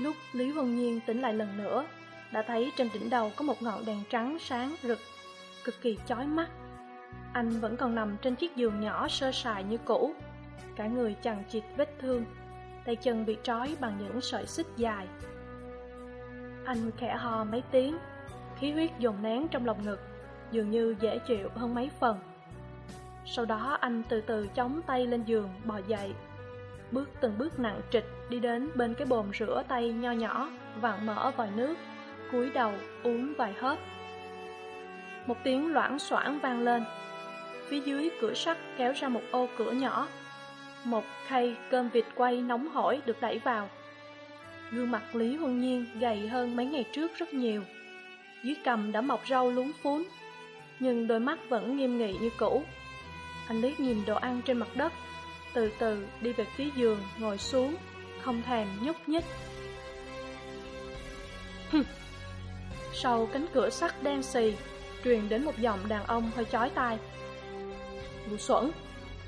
Lúc Lý Vân Nhiên tỉnh lại lần nữa, Đã thấy trên đỉnh đầu có một ngọn đèn trắng sáng rực, Cực kỳ chói mắt. Anh vẫn còn nằm trên chiếc giường nhỏ sơ sài như cũ, Cả người chằng chịt vết thương, Tay chân bị trói bằng những sợi xích dài. Anh khẽ ho mấy tiếng, Khí huyết dồn nén trong lòng ngực, Dường như dễ chịu hơn mấy phần. Sau đó anh từ từ chống tay lên giường, bò dậy. Bước từng bước nặng trịch đi đến bên cái bồn rửa tay nho nhỏ Vặn mở vòi nước, cúi đầu uống vài hớp. Một tiếng loãng xoảng vang lên. Phía dưới cửa sắt kéo ra một ô cửa nhỏ. Một khay cơm vịt quay nóng hổi được đẩy vào. Gương mặt Lý Huân Nhiên gầy hơn mấy ngày trước rất nhiều. Dưới cầm đã mọc râu lúng phún, Nhưng đôi mắt vẫn nghiêm nghị như cũ. Anh liếc nhìn đồ ăn trên mặt đất từ từ đi về phía giường, ngồi xuống, Không thèm nhúc nhích. Sau cánh cửa sắt đen xì, Truyền đến một giọng đàn ông hơi chói tai. Ngu xuẩn,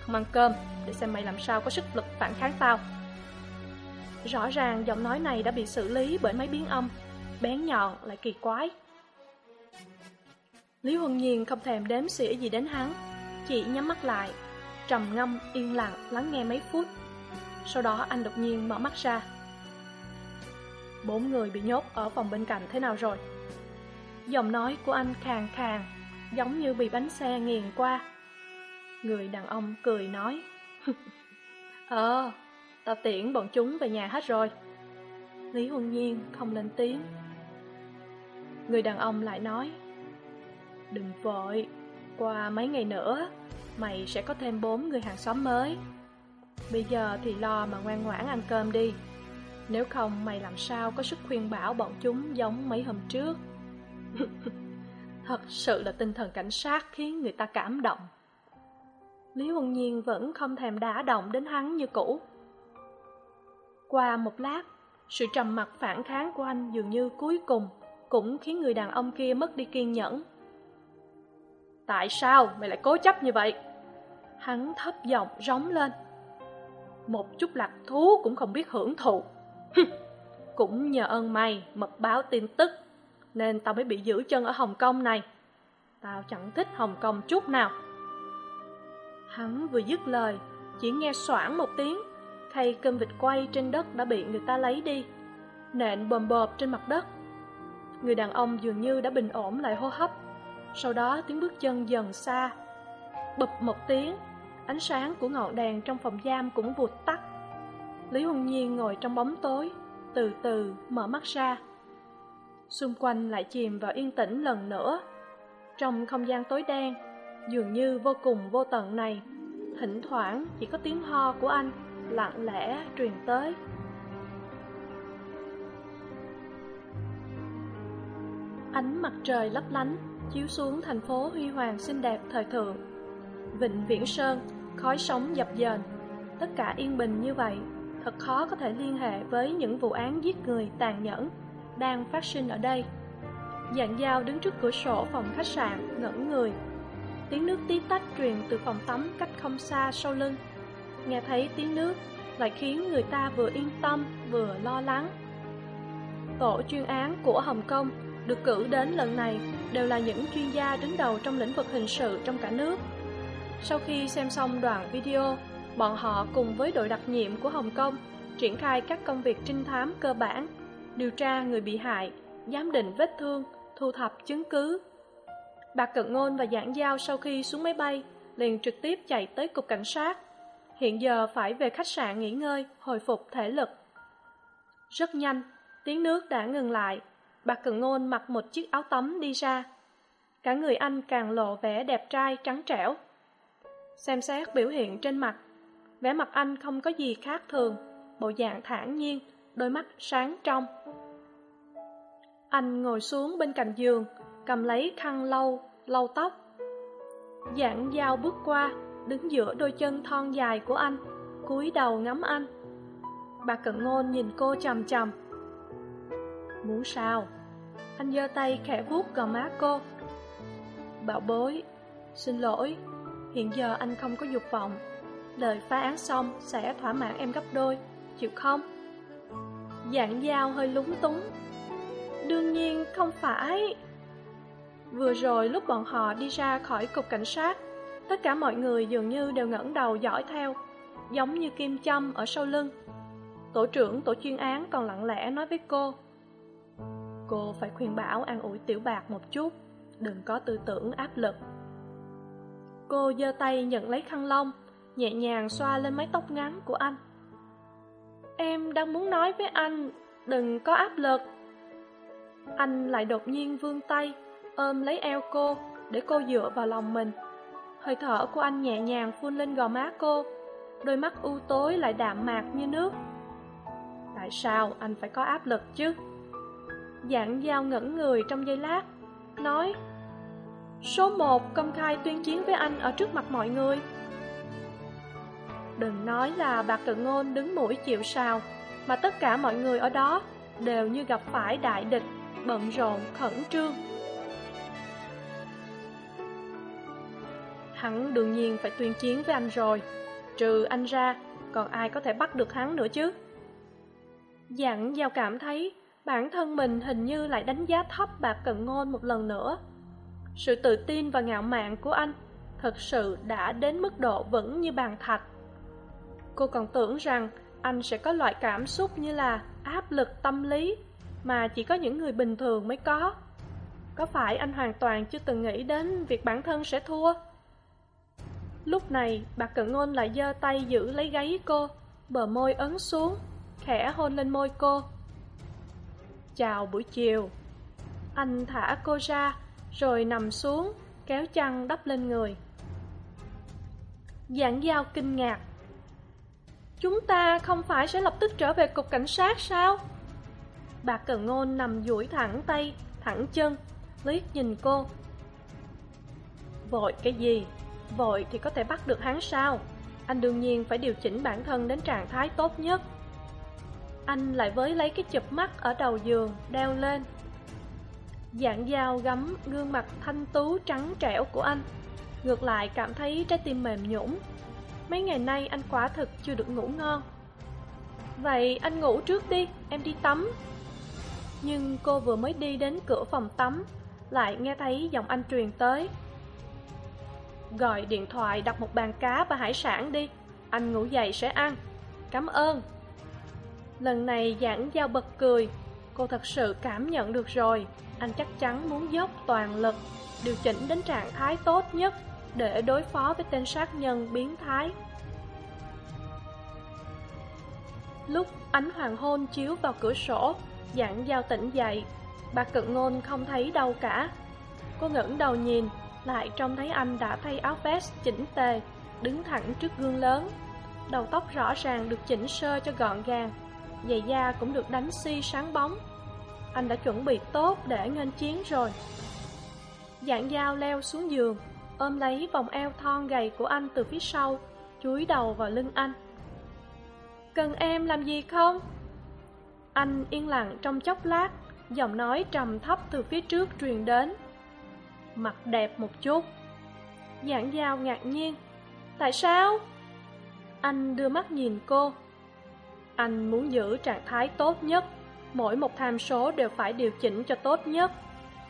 Không ăn cơm, để xem mày làm sao có sức lực phản kháng tao. Rõ ràng giọng nói này đã bị xử lý bởi mấy biến âm, Bén nhọn lại kỳ quái. Lý Huân Nhiên không thèm đếm xỉa gì đến hắn, Chỉ nhắm mắt lại. Trầm ngâm yên lặng lắng nghe mấy phút. Sau đó anh đột nhiên mở mắt ra. Bốn người bị nhốt ở phòng bên cạnh thế nào rồi? Giọng nói của anh khàn khàn Giống như bị bánh xe nghiền qua. Người đàn ông cười nói Ờ, tao tiễn bọn chúng về nhà hết rồi. Lý Huân Nhiên không lên tiếng. Người đàn ông lại nói Đừng vội, qua mấy ngày nữa Mày sẽ có thêm bốn người hàng xóm mới Bây giờ thì lo mà ngoan ngoãn ăn cơm đi Nếu không mày làm sao có sức khuyên bảo bọn chúng giống mấy hôm trước Thật sự là tinh thần cảnh sát khiến người ta cảm động Lý Huân Nhiên vẫn không thèm đả động đến hắn như cũ. Qua một lát, sự trầm mặc phản kháng của anh dường như cuối cùng cũng khiến người đàn ông kia mất đi kiên nhẫn. Tại sao mày lại cố chấp như vậy? Hắn thấp giọng rống lên. Một chút lạc thú cũng không biết hưởng thụ. cũng nhờ ơn mày mật báo tin tức, nên tao mới bị giữ chân ở Hồng Kông này. Tao chẳng thích Hồng Kông chút nào. Hắn vừa dứt lời, chỉ nghe xoảng một tiếng, khay cơm vịt quay trên đất đã bị người ta lấy đi, nện bồm bộp trên mặt đất. Người đàn ông dường như đã bình ổn lại hô hấp, sau đó tiếng bước chân dần xa. Bụp một tiếng, ánh sáng của ngọn đèn trong phòng giam cũng vụt tắt. Lý Huân Nhiên ngồi trong bóng tối, từ từ mở mắt ra. Xung quanh lại chìm vào yên tĩnh lần nữa. Trong không gian tối đen, dường như vô cùng vô tận này thỉnh thoảng chỉ có tiếng ho của anh lặng lẽ truyền tới ánh mặt trời lấp lánh chiếu xuống thành phố huy hoàng xinh đẹp thời thượng. Vịnh viễn sơn, khói sóng dập dềnh tất cả yên bình như vậy, thật khó có thể liên hệ với những vụ án giết người tàn nhẫn đang phát sinh ở đây. Dạng dao đứng trước cửa sổ phòng khách sạn, ngẩn người. Tiếng nước tí tách truyền từ phòng tắm cách không xa sau lưng. Nghe thấy tiếng nước lại khiến người ta vừa yên tâm, vừa lo lắng. Tổ chuyên án của hồng kông được cử đến lần này đều là những chuyên gia đứng đầu trong lĩnh vực hình sự trong cả nước sau khi xem xong đoạn video bọn họ cùng với đội đặc nhiệm của hồng kông triển khai các công việc trinh thám cơ bản điều tra người bị hại giám định vết thương thu thập chứng cứ Bạc Cận Ngôn và Giảng Giao sau khi xuống máy bay liền trực tiếp chạy tới cục cảnh sát. Hiện giờ phải về khách sạn nghỉ ngơi, hồi phục thể lực. Rất nhanh, tiếng nước đã ngừng lại bà Cận Ngôn mặc một chiếc áo tắm đi ra. Cả người anh càng lộ vẻ đẹp trai trắng trẻo. Xem xét biểu hiện trên mặt, vẻ mặt anh không có gì khác thường bộ dạng thản nhiên đôi mắt sáng trong anh ngồi xuống bên cạnh giường cầm lấy khăn lau lau tóc dạng dao bước qua đứng giữa đôi chân thon dài của anh cúi đầu ngắm anh bà cận ngôn nhìn cô chằm chằm muốn sao? Anh giơ tay khẽ vuốt gò má cô. Bảo bối, xin lỗi, hiện giờ anh không có dục vọng. Lời phá án xong sẽ thỏa mãn em gấp đôi, chịu không? Dạng dao hơi lúng túng. Đương nhiên không phải. Vừa rồi lúc bọn họ đi ra khỏi cục cảnh sát, tất cả mọi người dường như đều ngẩng đầu dõi theo, giống như kim châm ở sau lưng. Tổ trưởng tổ chuyên án còn lặng lẽ nói với cô cô phải khuyên bảo an ủi tiểu bạc một chút, đừng có tư tưởng áp lực. Cô giơ tay nhận lấy khăn lông, nhẹ nhàng xoa lên mái tóc ngắn của anh. Em đang muốn nói với anh, đừng có áp lực. Anh lại đột nhiên vươn tay, ôm lấy eo cô để cô dựa vào lòng mình. Hơi thở của anh nhẹ nhàng phun lên gò má cô, đôi mắt u tối lại đạm mạc như nước. Tại sao anh phải có áp lực chứ? Dạng giao ngẩn người trong giây lát. Nói, số một công khai tuyên chiến với anh ở trước mặt mọi người. Đừng nói là bà cận ngôn đứng mũi chịu sào, mà tất cả mọi người ở đó đều như gặp phải đại địch, bận rộn, khẩn trương. Hắn đương nhiên phải tuyên chiến với anh rồi, trừ anh ra, còn ai có thể bắt được hắn nữa chứ? Dặn giao cảm thấy bản thân mình hình như lại đánh giá thấp bạc cận ngôn một lần nữa. Sự tự tin và ngạo mạn của anh thật sự đã đến mức độ vững như bàn thạch. Cô còn tưởng rằng anh sẽ có loại cảm xúc như là áp lực tâm lý mà chỉ có những người bình thường mới có. Có phải anh hoàn toàn chưa từng nghĩ đến việc bản thân sẽ thua? Lúc này, bà cận ngôn lại giơ tay giữ lấy gáy cô, bờ môi ấn xuống, khẽ hôn lên môi cô chào buổi chiều. Anh thả cô ra, rồi nằm xuống, kéo chăn đắp lên người. Giảng giao kinh ngạc. Chúng ta không phải sẽ lập tức trở về cục cảnh sát sao? Bà cận ngôn nằm duỗi thẳng tay, thẳng chân, liếc nhìn cô. Vội cái gì? Vội thì có thể bắt được hắn sao? Anh đương nhiên phải điều chỉnh bản thân đến trạng thái tốt nhất anh lại với lấy cái chụp mắt ở đầu giường, đeo lên. Dạng dao gắm gương mặt thanh tú trắng trẻo của anh. Ngược lại cảm thấy trái tim mềm nhũn. Mấy ngày nay anh quả thực chưa được ngủ ngon. Vậy anh ngủ trước đi, em đi tắm. Nhưng cô vừa mới đi đến cửa phòng tắm, lại nghe thấy giọng anh truyền tới. Gọi điện thoại đặt một bàn cá và hải sản đi, anh ngủ dậy sẽ ăn. Cảm ơn lần này giảng giao bật cười. Cô thật sự cảm nhận được rồi. Anh chắc chắn muốn dốc toàn lực, điều chỉnh đến trạng thái tốt nhất để đối phó với tên sát nhân biến thái. Lúc ánh hoàng hôn chiếu vào cửa sổ, giảng giao tỉnh dậy, bà cận ngôn không thấy đâu cả. Cô ngẩng đầu nhìn, lại trông thấy anh đã thay áo vest chỉnh tề, đứng thẳng trước gương lớn. Đầu tóc rõ ràng được chỉnh sơ cho gọn gàng giày da cũng được đánh xi sáng bóng. Anh đã chuẩn bị tốt để nghênh chiến rồi. Dạng dao leo xuống giường, ôm lấy vòng eo thon gầy của anh từ phía sau, chúi đầu vào lưng anh. Cần em làm gì không? Anh yên lặng trong chốc lát, giọng nói trầm thấp từ phía trước truyền đến. Mặt đẹp một chút. Dạng dao ngạc nhiên. Tại sao? Anh đưa mắt nhìn cô anh muốn giữ trạng thái tốt nhất. Mỗi một tham số đều phải điều chỉnh cho tốt nhất.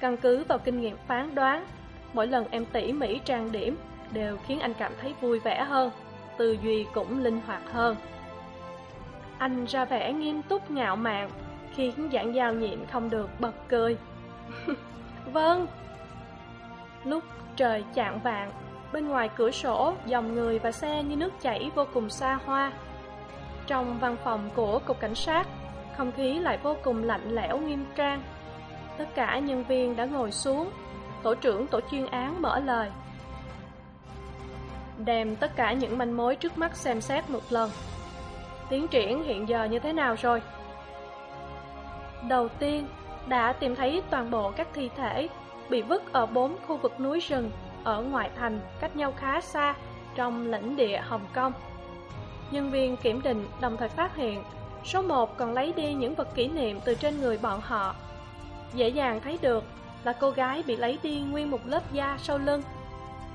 Căn cứ vào kinh nghiệm phán đoán, mỗi lần em tỉ mỉ trang điểm đều khiến anh cảm thấy vui vẻ hơn, tư duy cũng linh hoạt hơn. Anh ra vẻ nghiêm túc ngạo mạn, khiến giảng giao nhịn không được bật cười. Vâng. Lúc trời chạng vạng, bên ngoài cửa sổ, dòng người và xe như nước chảy vô cùng xa hoa trong văn phòng của cục cảnh sát không khí lại vô cùng lạnh lẽo nghiêm trang tất cả nhân viên đã ngồi xuống tổ trưởng tổ chuyên án mở lời đem tất cả những manh mối trước mắt xem xét một lần. Tiến triển hiện giờ như thế nào rồi? Đầu tiên, đã tìm thấy toàn bộ các thi thể bị vứt ở bốn khu vực núi rừng ở ngoại thành cách nhau khá xa trong lãnh địa Hồng Kông. Nhân viên kiểm định đồng thời phát hiện số một còn lấy đi những vật kỷ niệm từ trên người bọn họ. Dễ dàng thấy được là cô gái bị lấy đi nguyên một lớp da sau lưng.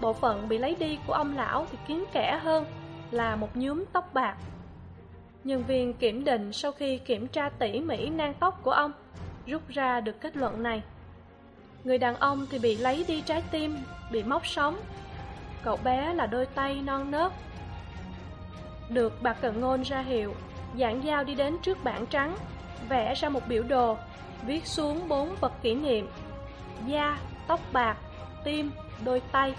Bộ phận bị lấy đi của ông lão thì kín kẽ hơn là một nhúm tóc bạc. Nhân viên kiểm định sau khi kiểm tra tỉ mỉ nang tóc của ông rút ra được kết luận này. Người đàn ông thì bị lấy đi trái tim, bị móc sống. Cậu bé là đôi tay non nớt. Được bà Cận Ngôn ra hiệu, giảng giao đi đến trước bảng trắng, vẽ ra một biểu đồ, viết xuống bốn vật kỷ niệm. Da, tóc bạc, tim, đôi tay.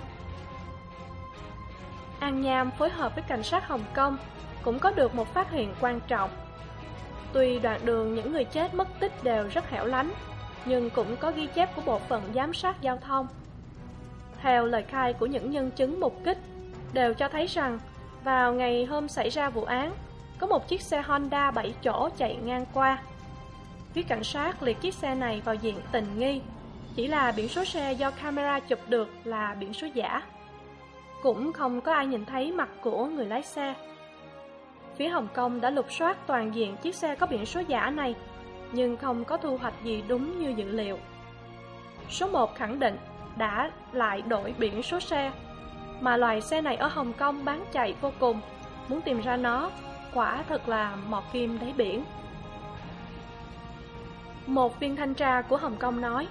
An Nham phối hợp với cảnh sát Hồng Kông cũng có được một phát hiện quan trọng. Tuy đoạn đường những người chết mất tích đều rất hẻo lánh, nhưng cũng có ghi chép của bộ phận giám sát giao thông. Theo lời khai của những nhân chứng mục kích, đều cho thấy rằng vào ngày hôm xảy ra vụ án, có một chiếc xe Honda 7 chỗ chạy ngang qua. Phía cảnh sát liệt chiếc xe này vào diện tình nghi, chỉ là biển số xe do camera chụp được là biển số giả. Cũng không có ai nhìn thấy mặt của người lái xe. Phía Hồng Kông đã lục soát toàn diện chiếc xe có biển số giả này nhưng không có thu hoạch gì đúng như dự liệu. Số 1 khẳng định đã lại đổi biển số xe, mà loài xe này ở Hồng Kông bán chạy vô cùng, muốn tìm ra nó, quả thật là mọt kim đáy biển. Một viên thanh tra của Hồng Kông nói,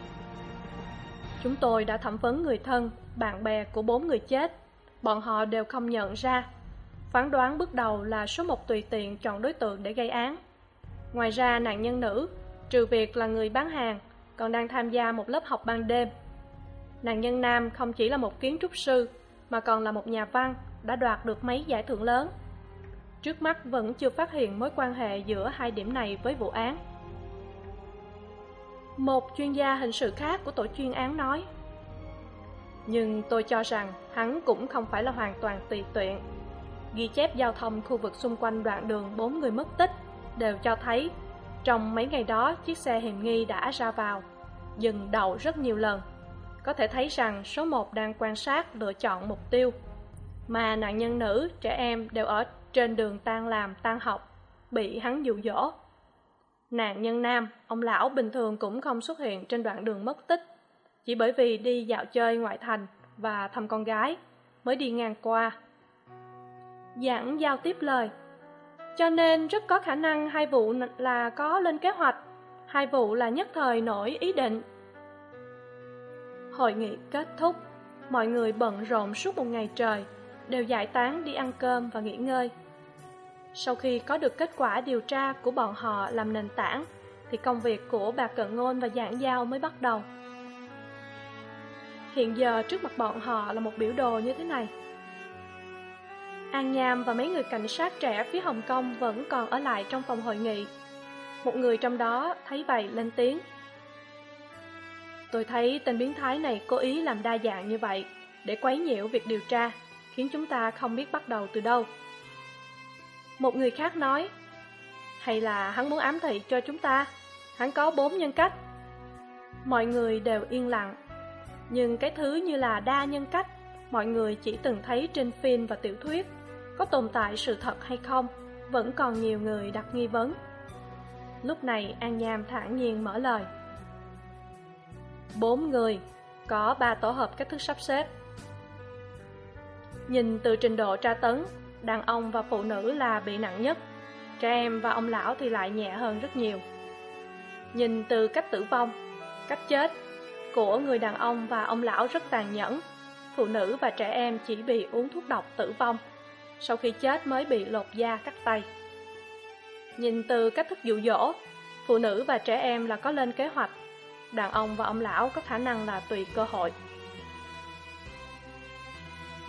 Chúng tôi đã thẩm vấn người thân, bạn bè của bốn người chết, bọn họ đều không nhận ra. Phán đoán bước đầu là số một tùy tiện chọn đối tượng để gây án. Ngoài ra nạn nhân nữ, trừ việc là người bán hàng, còn đang tham gia một lớp học ban đêm. Nạn nhân nam không chỉ là một kiến trúc sư, mà còn là một nhà văn, đã đoạt được mấy giải thưởng lớn. Trước mắt vẫn chưa phát hiện mối quan hệ giữa hai điểm này với vụ án. Một chuyên gia hình sự khác của tổ chuyên án nói Nhưng tôi cho rằng hắn cũng không phải là hoàn toàn tùy tiện Ghi chép giao thông khu vực xung quanh đoạn đường bốn người mất tích đều cho thấy trong mấy ngày đó chiếc xe hiểm nghi đã ra vào, dừng đậu rất nhiều lần. Có thể thấy rằng số một đang quan sát lựa chọn mục tiêu, mà nạn nhân nữ, trẻ em đều ở trên đường tan làm, tan học, bị hắn dụ dỗ. Nạn nhân nam, ông lão bình thường cũng không xuất hiện trên đoạn đường mất tích, chỉ bởi vì đi dạo chơi ngoại thành và thăm con gái, mới đi ngang qua. Giảng giao tiếp lời, cho nên rất có khả năng hai vụ là có lên kế hoạch, hai vụ là nhất thời nổi ý định. Hội nghị kết thúc, mọi người bận rộn suốt một ngày trời, đều giải tán đi ăn cơm và nghỉ ngơi. Sau khi có được kết quả điều tra của bọn họ làm nền tảng, thì công việc của bà Cận Ngôn và Giảng Giao mới bắt đầu. Hiện giờ trước mặt bọn họ là một biểu đồ như thế này. An Nham và mấy người cảnh sát trẻ phía Hồng Kông vẫn còn ở lại trong phòng hội nghị. Một người trong đó thấy vậy lên tiếng. Tôi thấy tên biến thái này cố ý làm đa dạng như vậy để quấy nhiễu việc điều tra, khiến chúng ta không biết bắt đầu từ đâu. Một người khác nói, hay là hắn muốn ám thị cho chúng ta, hắn có bốn nhân cách. Mọi người đều yên lặng, nhưng cái thứ như là đa nhân cách, mọi người chỉ từng thấy trên phim và tiểu thuyết có tồn tại sự thật hay không, vẫn còn nhiều người đặt nghi vấn. Lúc này An Nham thản nhiên mở lời. Bốn người, có ba tổ hợp cách thức sắp xếp. Nhìn từ trình độ tra tấn, đàn ông và phụ nữ là bị nặng nhất, trẻ em và ông lão thì lại nhẹ hơn rất nhiều. Nhìn từ cách tử vong, cách chết của người đàn ông và ông lão rất tàn nhẫn, phụ nữ và trẻ em chỉ bị uống thuốc độc tử vong sau khi chết mới bị lột da cắt tay. Nhìn từ cách thức dụ dỗ, phụ nữ và trẻ em là có lên kế hoạch, đàn ông và ông lão có khả năng là tùy cơ hội.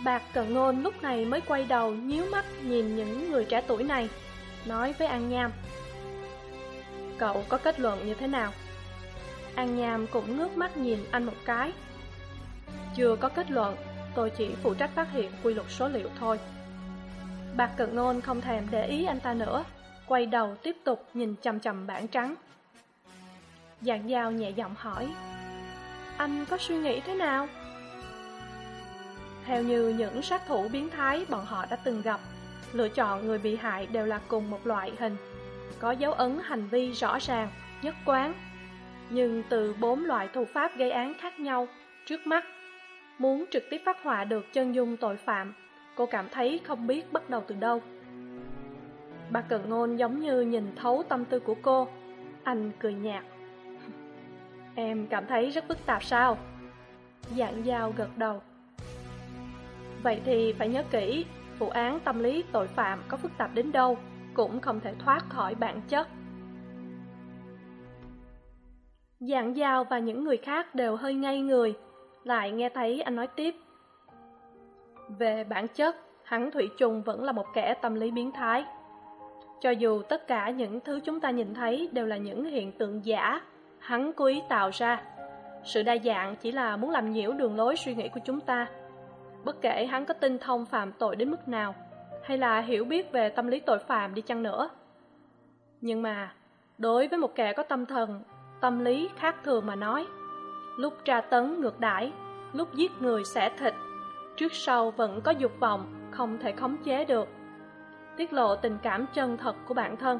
Bạc Cần Ngôn lúc này mới quay đầu nhíu mắt nhìn những người trẻ tuổi này, nói với An Nham. Cậu có kết luận như thế nào? An Nham cũng ngước mắt nhìn anh một cái. Chưa có kết luận, tôi chỉ phụ trách phát hiện quy luật số liệu thôi bạc cận ngôn không thèm để ý anh ta nữa quay đầu tiếp tục nhìn chằm chằm bảng trắng dạng dao nhẹ giọng hỏi, anh có suy nghĩ thế nào? Theo như những sát thủ biến thái bọn họ đã từng gặp, lựa chọn người bị hại đều là cùng một loại hình, có dấu ấn hành vi rõ ràng, nhất quán. Nhưng từ bốn loại thủ pháp gây án khác nhau, trước mắt, muốn trực tiếp phát họa được chân dung tội phạm, cô cảm thấy không biết bắt đầu từ đâu. Bà cận ngôn giống như nhìn thấu tâm tư của cô, anh cười nhạt em cảm thấy rất phức tạp sao? Dạng dao gật đầu. Vậy thì phải nhớ kỹ, vụ án tâm lý tội phạm có phức tạp đến đâu cũng không thể thoát khỏi bản chất. Dạng dao và những người khác đều hơi ngây người. Lại nghe thấy anh nói tiếp. Về bản chất, hắn thủy trùng vẫn là một kẻ tâm lý biến thái. Cho dù tất cả những thứ chúng ta nhìn thấy đều là những hiện tượng giả hắn cố ý tạo ra. Sự đa dạng chỉ là muốn làm nhiễu đường lối suy nghĩ của chúng ta. Bất kể hắn có tinh thông phạm tội đến mức nào, hay là hiểu biết về tâm lý tội phạm đi chăng nữa. Nhưng mà, đối với một kẻ có tâm thần, tâm lý khác thường mà nói, lúc tra tấn ngược đãi, lúc giết người xẻ thịt, trước sau vẫn có dục vọng không thể khống chế được, tiết lộ tình cảm chân thật của bản thân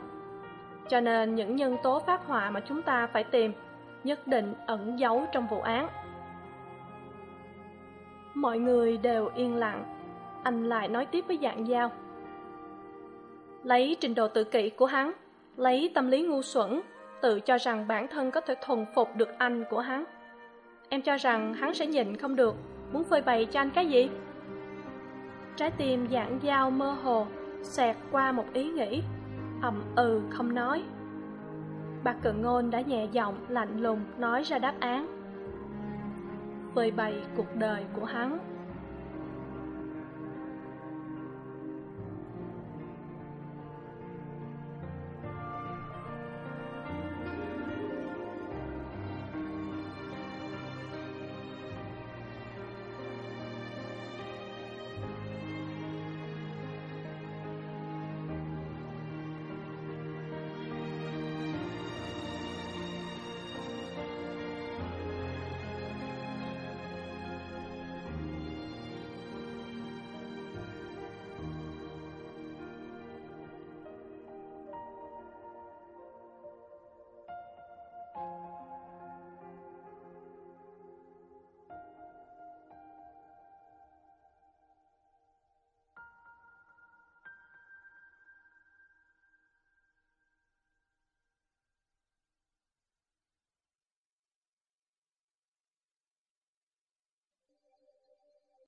cho nên những nhân tố phát họa mà chúng ta phải tìm nhất định ẩn giấu trong vụ án. Mọi người đều yên lặng. Anh lại nói tiếp với dạng giao lấy trình độ tự kỷ của hắn, lấy tâm lý ngu xuẩn, tự cho rằng bản thân có thể thuần phục được anh của hắn. Em cho rằng hắn sẽ nhịn không được, muốn phơi bày cho anh cái gì? Trái tim dạng dao mơ hồ xẹt qua một ý nghĩ ậm ừ không nói. Bà cận ngôn đã nhẹ giọng, lạnh lùng nói ra đáp án. Phơi bày cuộc đời của hắn.